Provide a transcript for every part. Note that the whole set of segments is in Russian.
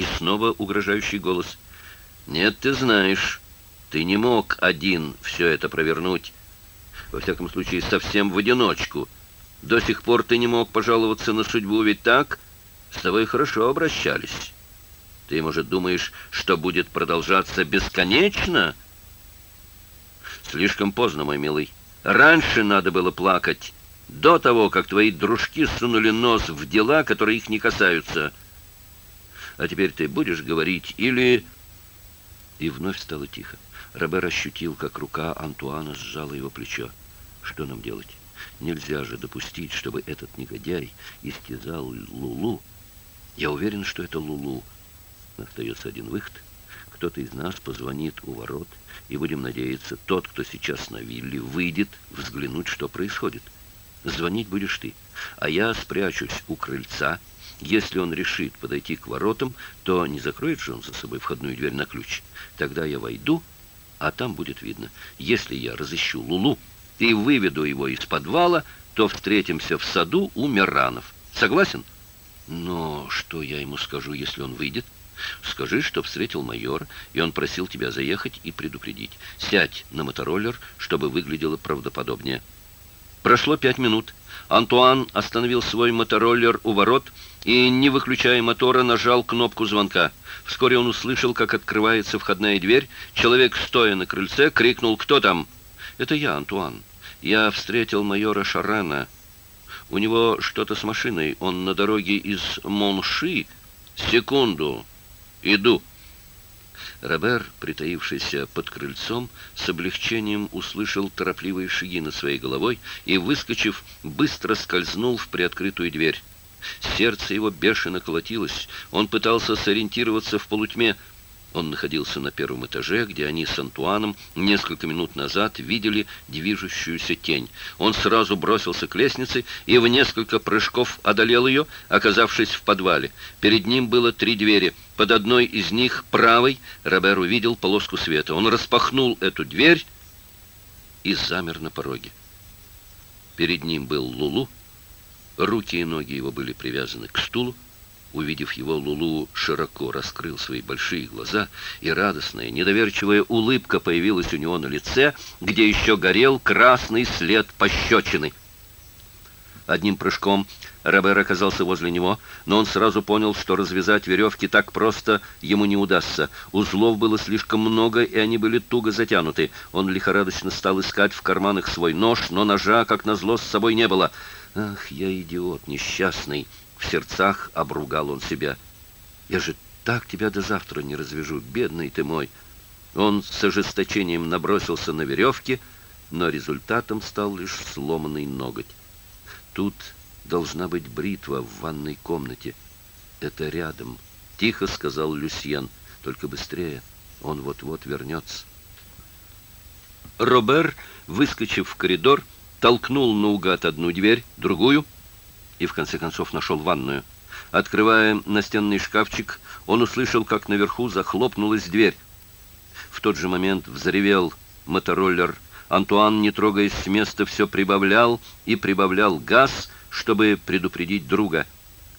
и снова угрожающий голос. «Нет, ты знаешь, ты не мог один все это провернуть. Во всяком случае, совсем в одиночку. До сих пор ты не мог пожаловаться на судьбу, ведь так? С тобой хорошо обращались. Ты, может, думаешь, что будет продолжаться бесконечно?» «Слишком поздно, мой милый. Раньше надо было плакать» до того, как твои дружки сунули нос в дела, которые их не касаются. А теперь ты будешь говорить или...» И вновь стало тихо. Робер ощутил, как рука Антуана сжала его плечо. «Что нам делать? Нельзя же допустить, чтобы этот негодяй истязал Лулу. Я уверен, что это Лулу. Остается один выход. Кто-то из нас позвонит у ворот, и будем надеяться, тот, кто сейчас на вилле, выйдет взглянуть, что происходит. Звонить будешь ты, а я спрячусь у крыльца» Если он решит подойти к воротам, то не закроет же он за собой входную дверь на ключ. Тогда я войду, а там будет видно. Если я разыщу Лулу и выведу его из подвала, то встретимся в саду у Миранов. Согласен? Но что я ему скажу, если он выйдет? Скажи, что встретил майор, и он просил тебя заехать и предупредить. Сядь на мотороллер, чтобы выглядело правдоподобнее. Прошло пять минут. Антуан остановил свой мотороллер у ворот и, не выключая мотора, нажал кнопку звонка. Вскоре он услышал, как открывается входная дверь. Человек, стоя на крыльце, крикнул «Кто там?» «Это я, Антуан. Я встретил майора Шарана. У него что-то с машиной. Он на дороге из Монши. Секунду. Иду». Робер, притаившийся под крыльцом, с облегчением услышал торопливые шаги над своей головой и, выскочив, быстро скользнул в приоткрытую дверь. Сердце его бешено колотилось. Он пытался сориентироваться в полутьме, он находился на первом этаже, где они с Антуаном несколько минут назад видели движущуюся тень. Он сразу бросился к лестнице и в несколько прыжков одолел ее, оказавшись в подвале. Перед ним было три двери. Под одной из них, правой, Робер увидел полоску света. Он распахнул эту дверь и замер на пороге. Перед ним был Лулу. Руки и ноги его были привязаны к стулу. Увидев его, Лулу широко раскрыл свои большие глаза, и радостная, недоверчивая улыбка появилась у него на лице, где еще горел красный след пощечины. Одним прыжком Робер оказался возле него, но он сразу понял, что развязать веревки так просто ему не удастся. Узлов было слишком много, и они были туго затянуты. Он лихорадочно стал искать в карманах свой нож, но ножа, как назло, с собой не было. «Ах, я идиот несчастный!» В сердцах обругал он себя. «Я же так тебя до завтра не развяжу, бедный ты мой!» Он с ожесточением набросился на веревки, но результатом стал лишь сломанный ноготь. «Тут должна быть бритва в ванной комнате. Это рядом», — тихо сказал Люсьен. «Только быстрее, он вот-вот вернется». Робер, выскочив в коридор, толкнул наугад одну дверь, другую — и в конце концов нашел ванную. Открывая настенный шкафчик, он услышал, как наверху захлопнулась дверь. В тот же момент взревел мотороллер. Антуан, не трогаясь с места, все прибавлял и прибавлял газ, чтобы предупредить друга.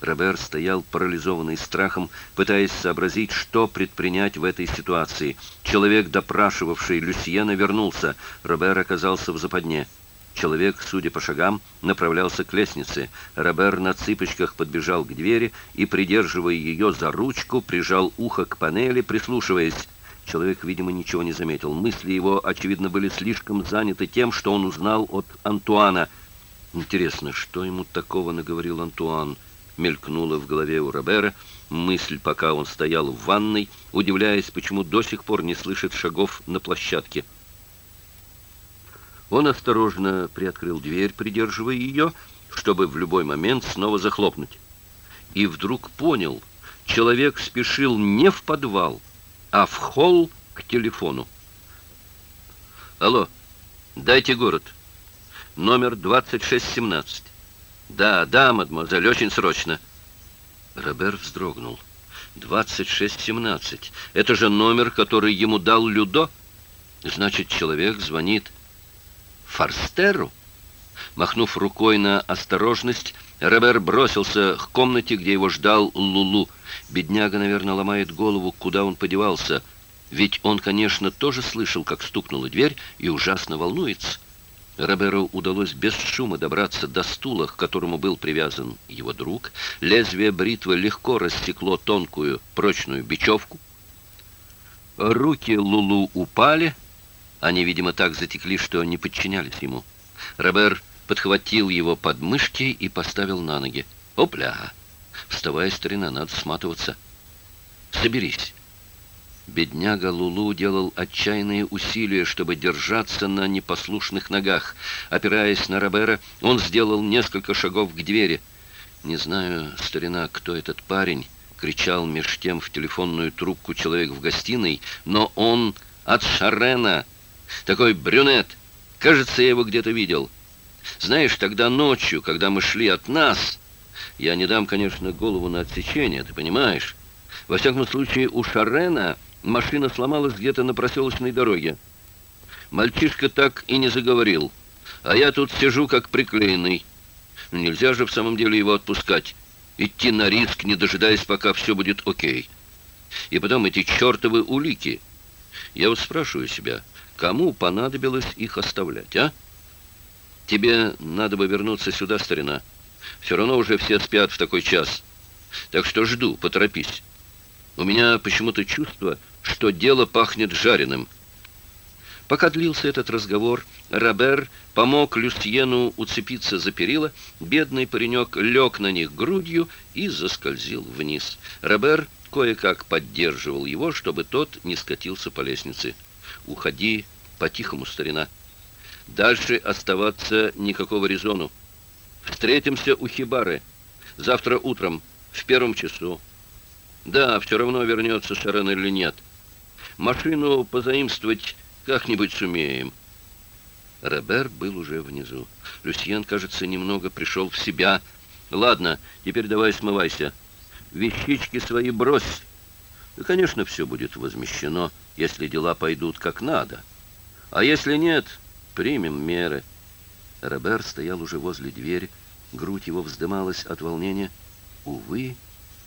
Робер стоял парализованный страхом, пытаясь сообразить, что предпринять в этой ситуации. Человек, допрашивавший Люсьена, вернулся. Робер оказался в западне. Человек, судя по шагам, направлялся к лестнице. Робер на цыпочках подбежал к двери и, придерживая ее за ручку, прижал ухо к панели, прислушиваясь. Человек, видимо, ничего не заметил. Мысли его, очевидно, были слишком заняты тем, что он узнал от Антуана. «Интересно, что ему такого наговорил Антуан?» мелькнула в голове у Робера мысль, пока он стоял в ванной, удивляясь, почему до сих пор не слышит шагов на площадке. Он осторожно приоткрыл дверь, придерживая ее, чтобы в любой момент снова захлопнуть. И вдруг понял, человек спешил не в подвал, а в холл к телефону. «Алло, дайте город. Номер 2617». «Да, да, мадемуазель, очень срочно». Робер вздрогнул. «2617. Это же номер, который ему дал Людо. Значит, человек звонит». Форстеру?» Махнув рукой на осторожность, Робер бросился к комнате, где его ждал Лулу. Бедняга, наверное, ломает голову, куда он подевался. Ведь он, конечно, тоже слышал, как стукнула дверь, и ужасно волнуется. Роберу удалось без шума добраться до стула, к которому был привязан его друг. Лезвие бритвы легко растекло тонкую прочную бечевку. Руки Лулу упали, они, видимо, так затекли, что не подчинялись ему. Робер подхватил его под мышки и поставил на ноги. «Опля! Вставай, старина, надо сматываться. Соберись!» Бедняга Лулу делал отчаянные усилия, чтобы держаться на непослушных ногах. Опираясь на Робера, он сделал несколько шагов к двери. «Не знаю, старина, кто этот парень», — кричал меж тем в телефонную трубку человек в гостиной, «но он от Шарена!» Такой брюнет. Кажется, я его где-то видел. Знаешь, тогда ночью, когда мы шли от нас... Я не дам, конечно, голову на отсечение, ты понимаешь? Во всяком случае, у Шарена машина сломалась где-то на проселочной дороге. Мальчишка так и не заговорил. А я тут сижу как приклеенный. Нельзя же в самом деле его отпускать. Идти на риск, не дожидаясь, пока все будет окей. И потом эти чертовы улики. Я вот спрашиваю себя, Кому понадобилось их оставлять, а? Тебе надо бы вернуться сюда, старина. Все равно уже все спят в такой час. Так что жду, поторопись. У меня почему-то чувство, что дело пахнет жареным. Пока длился этот разговор, Робер помог Люстьену уцепиться за перила, бедный паренек лег на них грудью и заскользил вниз. Робер кое-как поддерживал его, чтобы тот не скатился по лестнице. Уходи по-тихому, старина. Дальше оставаться никакого резону. Встретимся у Хибары. Завтра утром, в первом часу. Да, все равно вернется Шарен или нет. Машину позаимствовать как-нибудь сумеем. Робер был уже внизу. Люсьен, кажется, немного пришел в себя. Ладно, теперь давай смывайся. Вещички свои брось. И, конечно, все будет возмещено, если дела пойдут как надо. А если нет, примем меры. Робер стоял уже возле двери. Грудь его вздымалась от волнения. Увы,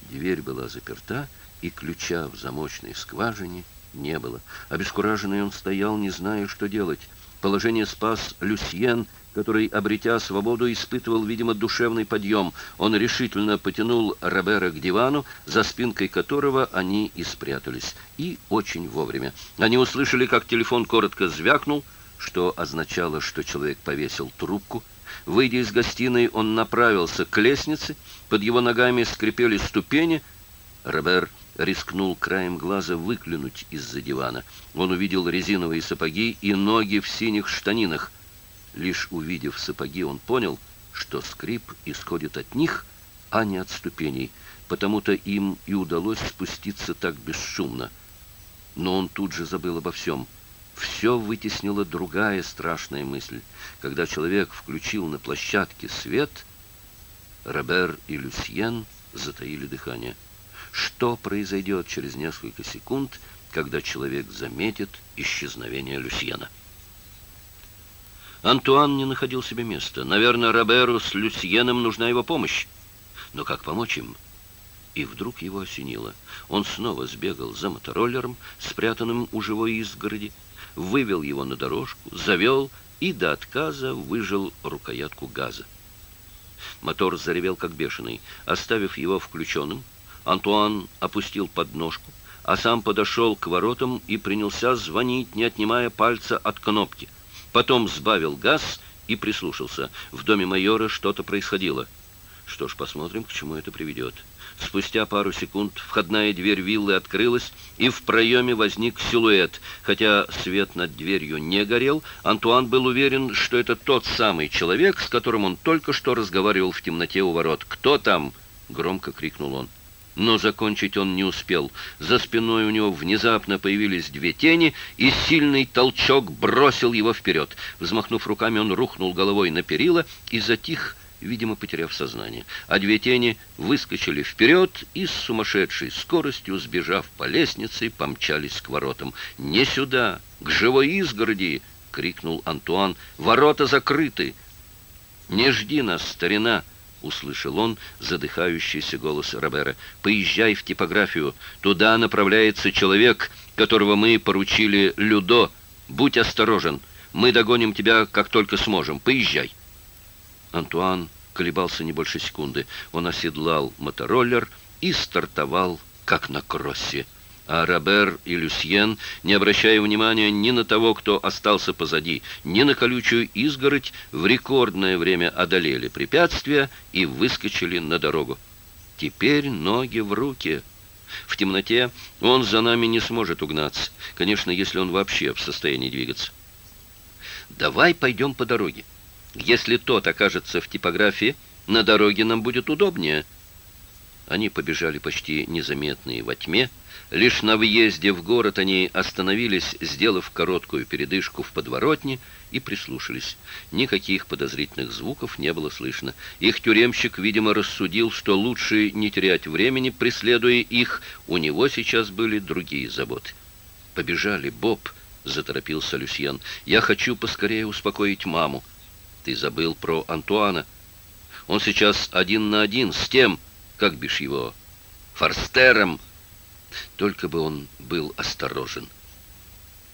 дверь была заперта, и ключа в замочной скважине не было. Обескураженный он стоял, не зная, что делать. Положение спас Люсьен, который, обретя свободу, испытывал, видимо, душевный подъем. Он решительно потянул Робера к дивану, за спинкой которого они и спрятались. И очень вовремя. Они услышали, как телефон коротко звякнул, что означало, что человек повесил трубку. Выйдя из гостиной, он направился к лестнице, под его ногами скрипели ступени. Робер рискнул краем глаза выглянуть из-за дивана. Он увидел резиновые сапоги и ноги в синих штанинах – Лишь увидев сапоги, он понял, что скрип исходит от них, а не от ступеней, потому-то им и удалось спуститься так бесшумно. Но он тут же забыл обо всем. Все вытеснила другая страшная мысль. Когда человек включил на площадке свет, Робер и Люсьен затаили дыхание. Что произойдет через несколько секунд, когда человек заметит исчезновение Люсьена? Антуан не находил себе места. Наверное, Роберу с Люсьеном нужна его помощь. Но как помочь им? И вдруг его осенило. Он снова сбегал за мотороллером, спрятанным у живой изгороди, вывел его на дорожку, завел и до отказа выжил рукоятку газа. Мотор заревел как бешеный. Оставив его включенным, Антуан опустил подножку, а сам подошел к воротам и принялся звонить, не отнимая пальца от кнопки — Потом сбавил газ и прислушался. В доме майора что-то происходило. Что ж, посмотрим, к чему это приведет. Спустя пару секунд входная дверь виллы открылась, и в проеме возник силуэт. Хотя свет над дверью не горел, Антуан был уверен, что это тот самый человек, с которым он только что разговаривал в темноте у ворот. «Кто там?» — громко крикнул он. Но закончить он не успел. За спиной у него внезапно появились две тени, и сильный толчок бросил его вперед. Взмахнув руками, он рухнул головой на перила и затих, видимо, потеряв сознание. А две тени выскочили вперед и с сумасшедшей скоростью, сбежав по лестнице, помчались к воротам. «Не сюда! К живой изгороди!» — крикнул Антуан. «Ворота закрыты! Не жди нас, старина!» услышал он задыхающийся голос Робера. «Поезжай в типографию. Туда направляется человек, которого мы поручили Людо. Будь осторожен. Мы догоним тебя, как только сможем. Поезжай». Антуан колебался не больше секунды. Он оседлал мотороллер и стартовал, как на кроссе. А Робер и Люсьен, не обращая внимания ни на того, кто остался позади, ни на колючую изгородь, в рекордное время одолели препятствия и выскочили на дорогу. Теперь ноги в руки. В темноте он за нами не сможет угнаться, конечно, если он вообще в состоянии двигаться. «Давай пойдем по дороге. Если тот окажется в типографии, на дороге нам будет удобнее». Они побежали почти незаметные во тьме, Лишь на въезде в город они остановились, сделав короткую передышку в подворотне, и прислушались. Никаких подозрительных звуков не было слышно. Их тюремщик, видимо, рассудил, что лучше не терять времени, преследуя их. У него сейчас были другие заботы. «Побежали, Боб!» — заторопился Люсьен. «Я хочу поскорее успокоить маму». «Ты забыл про Антуана. Он сейчас один на один с тем, как бишь его, Форстером!» Только бы он был осторожен.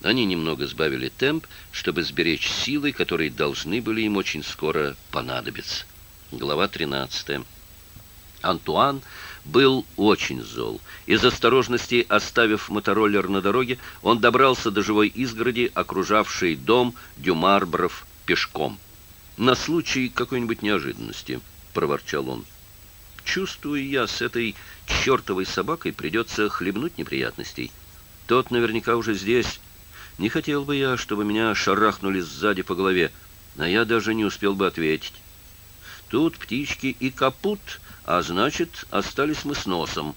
Они немного сбавили темп, чтобы сберечь силы, которые должны были им очень скоро понадобиться. Глава 13. Антуан был очень зол. Из осторожности, оставив мотороллер на дороге, он добрался до живой изгороди, окружавшей дом Дюмарбров пешком. «На случай какой-нибудь неожиданности», — проворчал он. «Чувствую я с этой чертовой собакой придется хлебнуть неприятностей. Тот наверняка уже здесь. Не хотел бы я, чтобы меня шарахнули сзади по голове, а я даже не успел бы ответить. Тут птички и капут, а значит, остались мы с носом.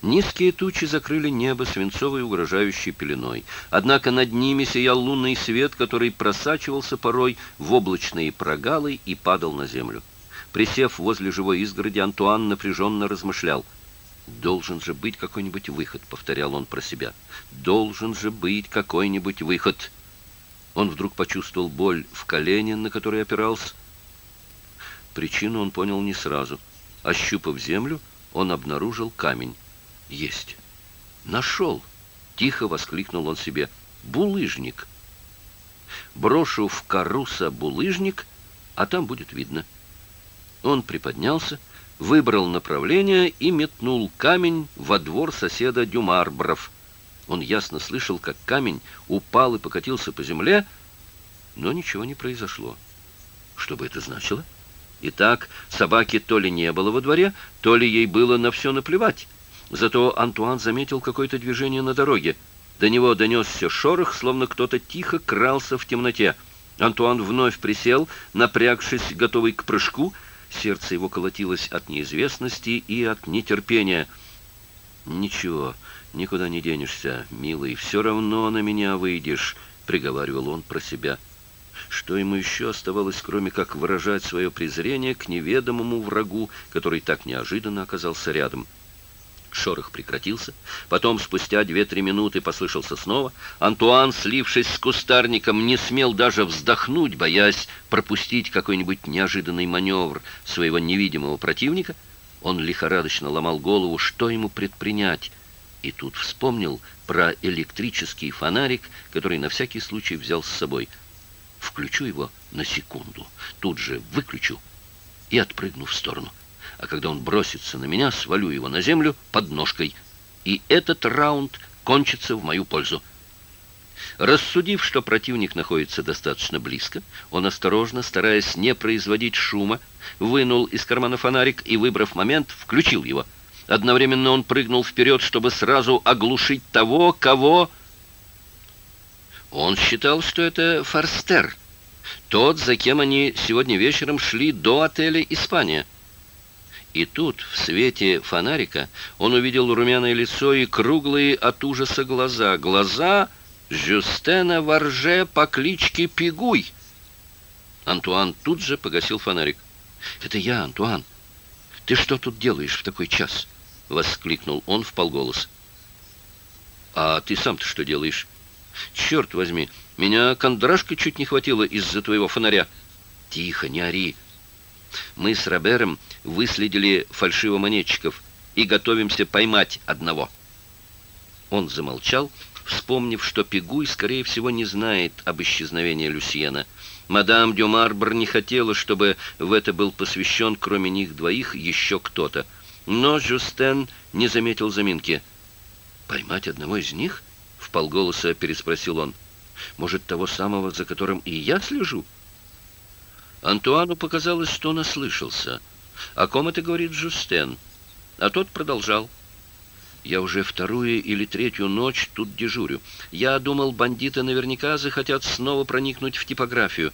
Низкие тучи закрыли небо свинцовой угрожающей пеленой. Однако над ними сиял лунный свет, который просачивался порой в облачные прогалы и падал на землю. Присев возле живой изгороди, Антуан напряженно размышлял. «Должен же быть какой-нибудь выход», — повторял он про себя. «Должен же быть какой-нибудь выход». Он вдруг почувствовал боль в колене, на которой опирался. Причину он понял не сразу. Ощупав землю, он обнаружил камень. «Есть! Нашел!» — тихо воскликнул он себе. «Булыжник! Брошу в каруса булыжник, а там будет видно». Он приподнялся, выбрал направление и метнул камень во двор соседа Дюмарбров. Он ясно слышал, как камень упал и покатился по земле, но ничего не произошло. Что бы это значило? Итак, собаки то ли не было во дворе, то ли ей было на все наплевать. Зато Антуан заметил какое-то движение на дороге. До него донесся шорох, словно кто-то тихо крался в темноте. Антуан вновь присел, напрягшись, готовый к прыжку, Сердце его колотилось от неизвестности и от нетерпения. «Ничего, никуда не денешься, милый, все равно на меня выйдешь», — приговаривал он про себя. Что ему еще оставалось, кроме как выражать свое презрение к неведомому врагу, который так неожиданно оказался рядом — Шорох прекратился. Потом, спустя две-три минуты, послышался снова. Антуан, слившись с кустарником, не смел даже вздохнуть, боясь пропустить какой-нибудь неожиданный маневр своего невидимого противника. Он лихорадочно ломал голову, что ему предпринять. И тут вспомнил про электрический фонарик, который на всякий случай взял с собой. Включу его на секунду, тут же выключу и отпрыгну в сторону а когда он бросится на меня, свалю его на землю под ножкой. И этот раунд кончится в мою пользу. Рассудив, что противник находится достаточно близко, он осторожно, стараясь не производить шума, вынул из кармана фонарик и, выбрав момент, включил его. Одновременно он прыгнул вперед, чтобы сразу оглушить того, кого... Он считал, что это Форстер, тот, за кем они сегодня вечером шли до отеля «Испания». И тут, в свете фонарика, он увидел румяное лицо и круглые от ужаса глаза. Глаза Жюстена Варже по кличке Пигуй. Антуан тут же погасил фонарик. «Это я, Антуан. Ты что тут делаешь в такой час?» — воскликнул он в полголоса. «А ты сам-то что делаешь?» «Черт возьми, меня кондрашка чуть не хватило из-за твоего фонаря». «Тихо, не ори!» Мы с Робером выследили фальшивомонетчиков и готовимся поймать одного». Он замолчал, вспомнив, что Пегуй, скорее всего, не знает об исчезновении Люсьена. Мадам Дю Марбр не хотела, чтобы в это был посвящен, кроме них двоих, еще кто-то. Но Жюстен не заметил заминки. «Поймать одного из них?» — вполголоса переспросил он. «Может, того самого, за которым и я слежу?» Антуану показалось, что он ослышался. «О ком это говорит Жустен?» А тот продолжал. «Я уже вторую или третью ночь тут дежурю. Я думал, бандиты наверняка захотят снова проникнуть в типографию.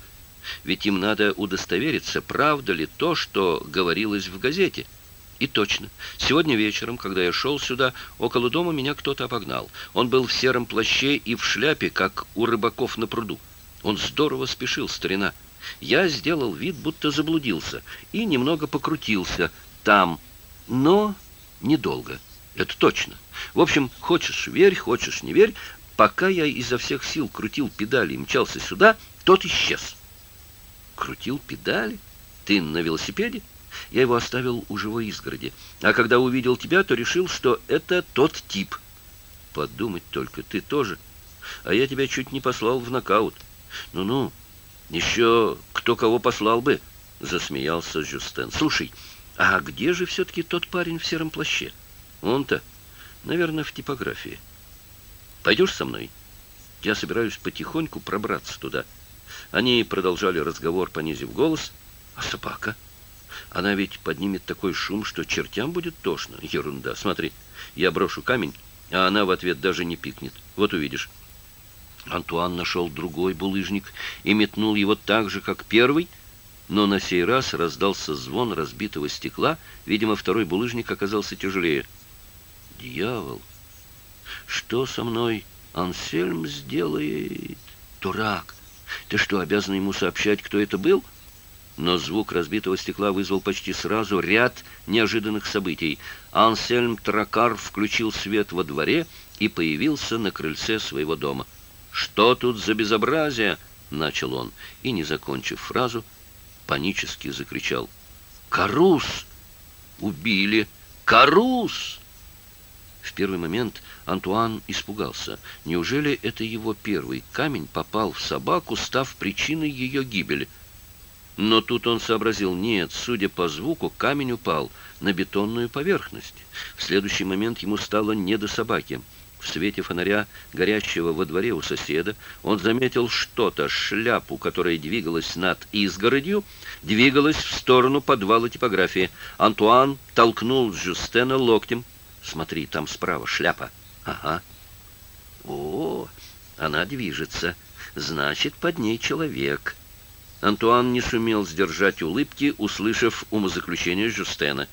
Ведь им надо удостовериться, правда ли то, что говорилось в газете». И точно. Сегодня вечером, когда я шел сюда, около дома меня кто-то обогнал. Он был в сером плаще и в шляпе, как у рыбаков на пруду. Он здорово спешил, старина. Я сделал вид, будто заблудился, и немного покрутился там, но недолго. Это точно. В общем, хочешь верь, хочешь не верь, пока я изо всех сил крутил педали и мчался сюда, тот исчез. Крутил педали? Ты на велосипеде? Я его оставил у живой изгороди. А когда увидел тебя, то решил, что это тот тип. Подумать только, ты тоже. А я тебя чуть не послал в нокаут. Ну-ну, еще кто кого послал бы, засмеялся Жюстен. Слушай, а где же все-таки тот парень в сером плаще? Он-то, наверное, в типографии. Пойдешь со мной? Я собираюсь потихоньку пробраться туда. Они продолжали разговор, понизив голос. А собака? Она ведь поднимет такой шум, что чертям будет тошно. Ерунда. Смотри, я брошу камень, а она в ответ даже не пикнет. Вот увидишь. Антуан нашел другой булыжник и метнул его так же, как первый, но на сей раз раздался звон разбитого стекла. Видимо, второй булыжник оказался тяжелее. «Дьявол! Что со мной Ансельм сделает? Дурак! Ты что, обязан ему сообщать, кто это был?» Но звук разбитого стекла вызвал почти сразу ряд неожиданных событий. Ансельм Тракар включил свет во дворе и появился на крыльце своего дома. «Что тут за безобразие?» — начал он, и, не закончив фразу, панически закричал. «Карус! Убили! Карус!» В первый момент Антуан испугался. Неужели это его первый камень попал в собаку, став причиной ее гибели? Но тут он сообразил, нет, судя по звуку, камень упал на бетонную поверхность. В следующий момент ему стало не до собаки. В свете фонаря, горящего во дворе у соседа, он заметил что-то, шляпу, которая двигалась над изгородью, двигалась в сторону подвала типографии. Антуан толкнул Жюстена локтем. «Смотри, там справа шляпа». «Ага». «О, она движется. Значит, под ней человек». Антуан не сумел сдержать улыбки, услышав умозаключение Жюстена. «Жюстена».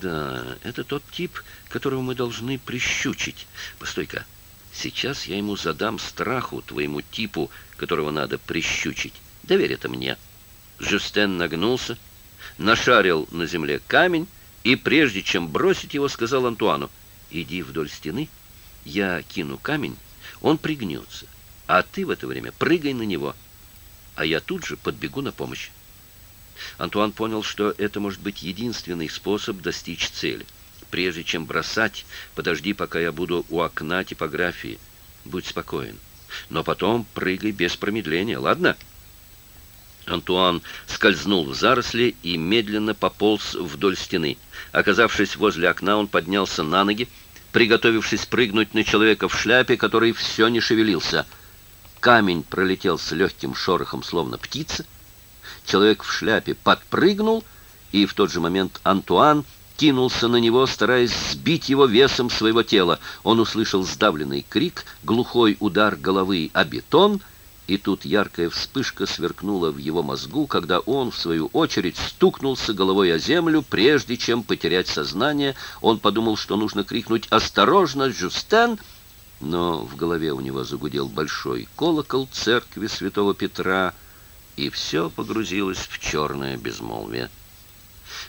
Да, это тот тип, которого мы должны прищучить. Постой-ка, сейчас я ему задам страху твоему типу, которого надо прищучить. Доверь это мне. Жюстен нагнулся, нашарил на земле камень и, прежде чем бросить его, сказал Антуану, «Иди вдоль стены, я кину камень, он пригнется, а ты в это время прыгай на него, а я тут же подбегу на помощь». Антуан понял, что это может быть единственный способ достичь цели. Прежде чем бросать, подожди, пока я буду у окна типографии. Будь спокоен. Но потом прыгай без промедления, ладно? Антуан скользнул в заросли и медленно пополз вдоль стены. Оказавшись возле окна, он поднялся на ноги, приготовившись прыгнуть на человека в шляпе, который все не шевелился. Камень пролетел с легким шорохом, словно птица, Человек в шляпе подпрыгнул, и в тот же момент Антуан кинулся на него, стараясь сбить его весом своего тела. Он услышал сдавленный крик, глухой удар головы о бетон, и тут яркая вспышка сверкнула в его мозгу, когда он, в свою очередь, стукнулся головой о землю, прежде чем потерять сознание. Он подумал, что нужно крикнуть «Осторожно, Жюстен!» но в голове у него загудел большой колокол церкви святого Петра, и все погрузилось в черное безмолвие.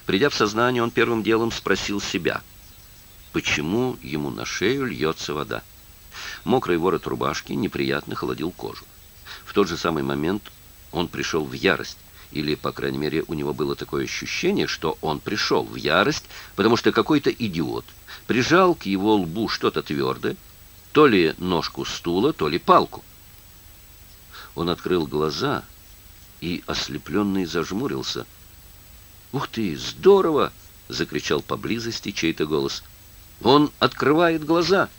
Придя в сознание, он первым делом спросил себя, почему ему на шею льется вода. Мокрый ворот рубашки неприятно холодил кожу. В тот же самый момент он пришел в ярость, или, по крайней мере, у него было такое ощущение, что он пришел в ярость, потому что какой-то идиот прижал к его лбу что-то твердое, то ли ножку стула, то ли палку. Он открыл глаза и ослепленный зажмурился. «Ух ты, здорово!» — закричал поблизости чей-то голос. «Он открывает глаза!»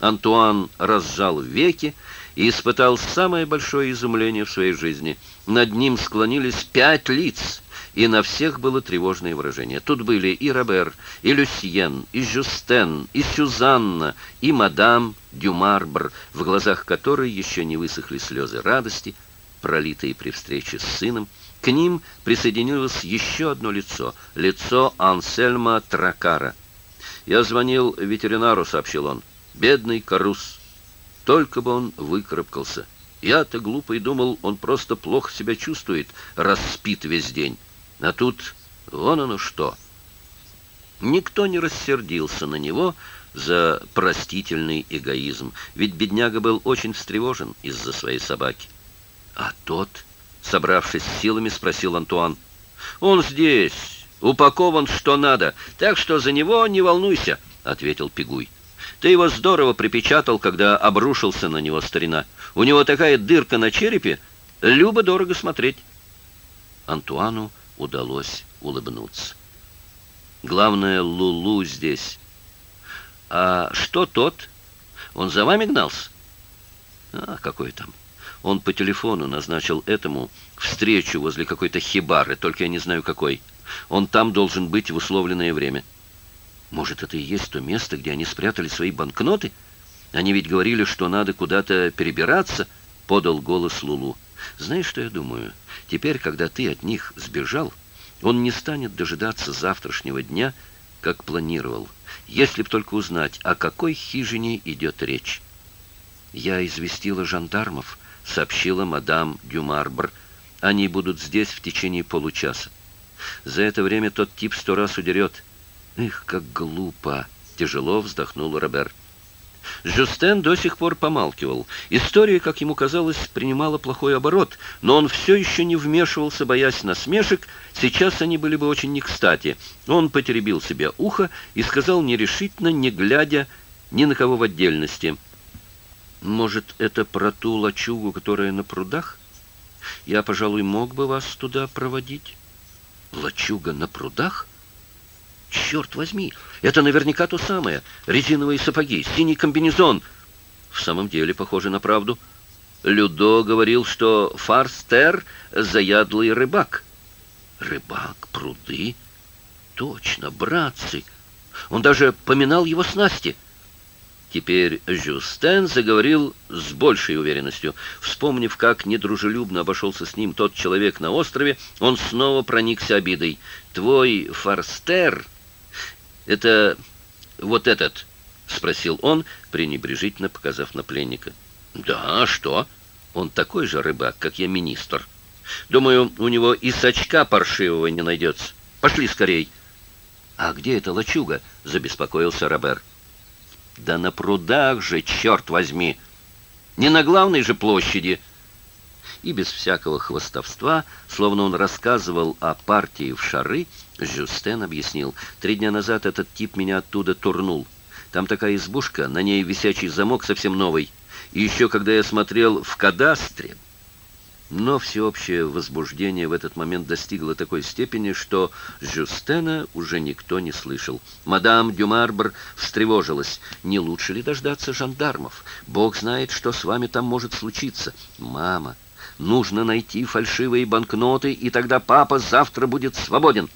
Антуан разжал веки и испытал самое большое изумление в своей жизни. Над ним склонились пять лиц, и на всех было тревожное выражение. Тут были и Робер, и Люсьен, и Жюстен, и Сюзанна, и мадам Дюмарбр, в глазах которой еще не высохли слезы радости — пролитые при встрече с сыном, к ним присоединилось еще одно лицо – лицо Ансельма Тракара. «Я звонил ветеринару», – сообщил он. «Бедный Карус. Только бы он выкарабкался. Я-то глупый думал, он просто плохо себя чувствует, распит весь день. А тут вон оно что». Никто не рассердился на него за простительный эгоизм, ведь бедняга был очень встревожен из-за своей собаки. А тот, собравшись силами, спросил Антуан. «Он здесь, упакован что надо, так что за него не волнуйся», — ответил Пигуй. «Ты его здорово припечатал, когда обрушился на него старина. У него такая дырка на черепе, любо-дорого смотреть». Антуану удалось улыбнуться. «Главное, Лулу здесь». «А что тот? Он за вами гнался?» «А, какой там?» Он по телефону назначил этому встречу возле какой-то хибары, только я не знаю какой. Он там должен быть в условленное время. Может, это и есть то место, где они спрятали свои банкноты? Они ведь говорили, что надо куда-то перебираться, подал голос Лулу. Знаешь, что я думаю? Теперь, когда ты от них сбежал, он не станет дожидаться завтрашнего дня, как планировал, если б только узнать, о какой хижине идет речь. Я известила жандармов, сообщила мадам Дюмарбр. «Они будут здесь в течение получаса. За это время тот тип сто раз удерет». «Эх, как глупо!» — тяжело вздохнул Роберт. Жюстен до сих пор помалкивал. История, как ему казалось, принимала плохой оборот, но он все еще не вмешивался, боясь насмешек. Сейчас они были бы очень не кстати. Он потеребил себе ухо и сказал нерешительно, не глядя ни на кого в отдельности — может, это про ту лачугу, которая на прудах? Я, пожалуй, мог бы вас туда проводить. Лачуга на прудах? Черт возьми, это наверняка то самое. Резиновые сапоги, синий комбинезон. В самом деле, похоже на правду. Людо говорил, что Фарстер — заядлый рыбак. Рыбак, пруды. Точно, братцы. Он даже поминал его снасти — Теперь Жюстен заговорил с большей уверенностью. Вспомнив, как недружелюбно обошелся с ним тот человек на острове, он снова проникся обидой. «Твой Форстер — это вот этот?» — спросил он, пренебрежительно показав на пленника. «Да, что? Он такой же рыбак, как я министр. Думаю, у него и сачка паршивого не найдется. Пошли скорей!» «А где эта лачуга?» — забеспокоился Роберт. Да на прудах же, черт возьми! Не на главной же площади! И без всякого хвостовства, словно он рассказывал о партии в шары, Жюстен объяснил. Три дня назад этот тип меня оттуда турнул. Там такая избушка, на ней висячий замок совсем новый. И еще, когда я смотрел в кадастре, Но всеобщее возбуждение в этот момент достигло такой степени, что Жюстена уже никто не слышал. Мадам Дюмарбр встревожилась. «Не лучше ли дождаться жандармов? Бог знает, что с вами там может случиться. Мама, Нужно найти фальшивые банкноты, и тогда папа завтра будет свободен.